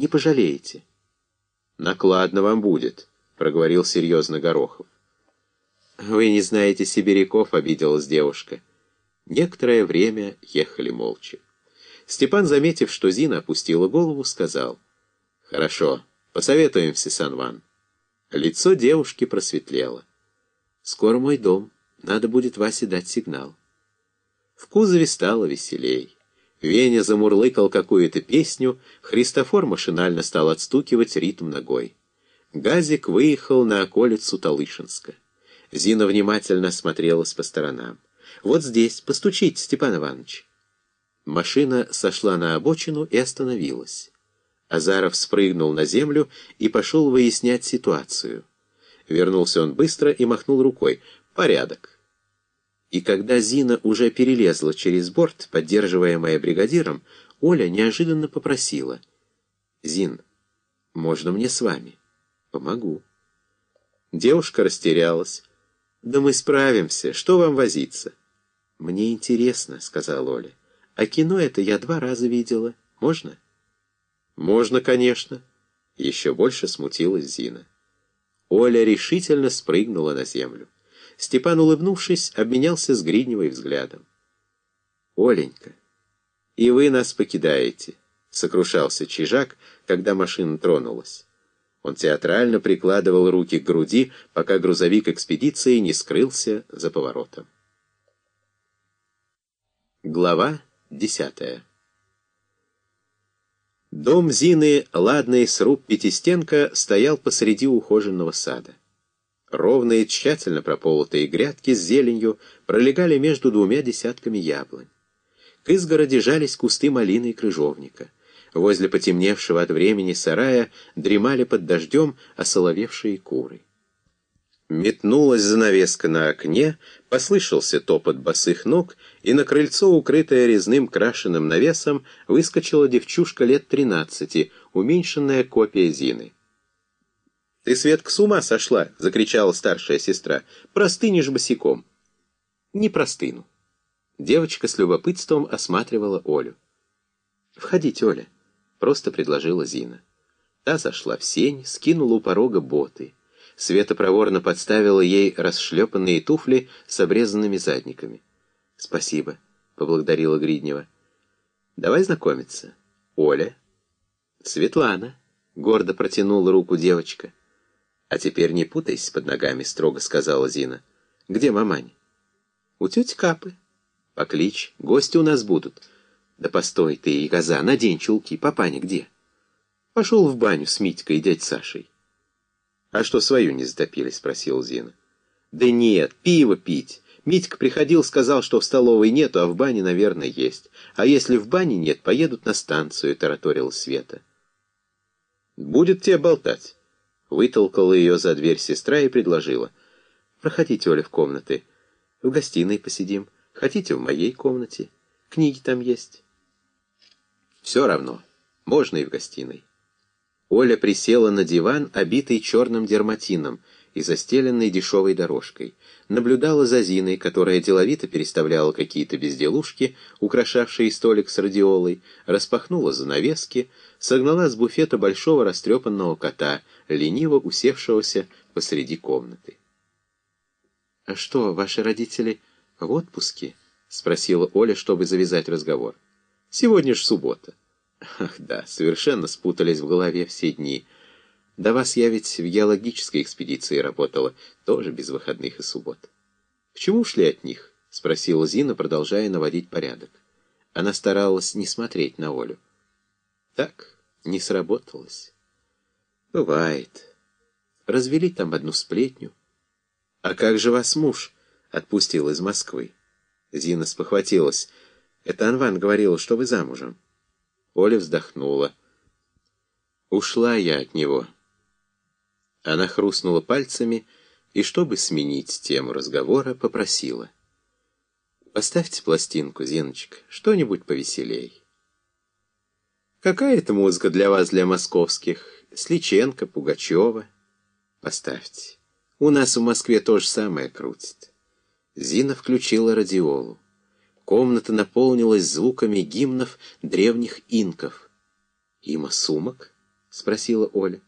Не пожалеете. Накладно вам будет, проговорил серьезно Горохов. Вы не знаете сибиряков, обиделась девушка. Некоторое время ехали молча. Степан, заметив, что Зина опустила голову, сказал, «Хорошо, посоветуемся, Санван». Лицо девушки просветлело. «Скоро мой дом, надо будет Васе дать сигнал». В кузове стало веселей. Веня замурлыкал какую-то песню, Христофор машинально стал отстукивать ритм ногой. Газик выехал на околицу Талышинска. Зина внимательно смотрелась по сторонам. «Вот здесь, постучите, Степан Иванович». Машина сошла на обочину и остановилась. Азаров спрыгнул на землю и пошел выяснять ситуацию. Вернулся он быстро и махнул рукой. «Порядок». И когда Зина уже перелезла через борт, поддерживаемая бригадиром, Оля неожиданно попросила. «Зин, можно мне с вами?» «Помогу». Девушка растерялась. «Да мы справимся. Что вам возиться?» «Мне интересно», — сказала Оля. «А кино это я два раза видела. Можно?» «Можно, конечно». Еще больше смутилась Зина. Оля решительно спрыгнула на землю. Степан, улыбнувшись, обменялся с Гридневой взглядом. «Оленька, и вы нас покидаете», — сокрушался Чижак, когда машина тронулась. Он театрально прикладывал руки к груди, пока грузовик экспедиции не скрылся за поворотом. Глава десятая Дом Зины, ладный сруб Пятистенка, стоял посреди ухоженного сада. Ровные, тщательно прополотые грядки с зеленью пролегали между двумя десятками яблонь. К изгороди жались кусты малины и крыжовника. Возле потемневшего от времени сарая дремали под дождем осоловевшие куры. Метнулась занавеска на окне, послышался топот босых ног, и на крыльцо, укрытое резным крашеным навесом, выскочила девчушка лет тринадцати, уменьшенная копия Зины. «Ты, Светка, с ума сошла!» — закричала старшая сестра. «Простынешь босиком!» «Не простыну». Девочка с любопытством осматривала Олю. «Входите, Оля», — просто предложила Зина. Та зашла в сень, скинула у порога боты. Света проворно подставила ей расшлепанные туфли с обрезанными задниками. «Спасибо», — поблагодарила Гриднева. «Давай знакомиться. Оля». «Светлана», — гордо протянула руку девочка. «А теперь не путайся под ногами», — строго сказала Зина. «Где мамань?» «У тети Капы». «Поклич, гости у нас будут». «Да постой ты, и коза, надень чулки, папаня где?» «Пошел в баню с Митькой и дядь Сашей». «А что, свою не затопили?» — спросил Зина. «Да нет, пиво пить. Митька приходил, сказал, что в столовой нету, а в бане, наверное, есть. А если в бане нет, поедут на станцию», — тараторила Света. «Будет тебе болтать». Вытолкала ее за дверь сестра и предложила. «Проходите, Оля, в комнаты. В гостиной посидим. Хотите, в моей комнате. Книги там есть». «Все равно. Можно и в гостиной». Оля присела на диван, обитый черным дерматином и застеленный дешевой дорожкой. Наблюдала за Зиной, которая деловито переставляла какие-то безделушки, украшавшие столик с радиолой, распахнула занавески, согнала с буфета большого растрепанного кота, лениво усевшегося посреди комнаты. «А что, ваши родители в отпуске?» — спросила Оля, чтобы завязать разговор. «Сегодня ж суббота». «Ах да, совершенно спутались в голове все дни. До вас я ведь в геологической экспедиции работала, тоже без выходных и суббот». «Почему ушли от них?» — спросила Зина, продолжая наводить порядок. Она старалась не смотреть на Олю. «Так, не сработалось». «Бывает. Развели там одну сплетню». «А как же вас муж?» — отпустил из Москвы. Зина спохватилась. «Это Анван говорил, что вы замужем». Оля вздохнула. «Ушла я от него». Она хрустнула пальцами и, чтобы сменить тему разговора, попросила. «Поставьте пластинку, Зиночка, что-нибудь повеселей». «Какая это музыка для вас, для московских? Сличенко, Пугачева?» «Поставьте. У нас в Москве то же самое крутит». Зина включила радиолу. Комната наполнилась звуками гимнов древних инков. Има сумок? — спросила Оля.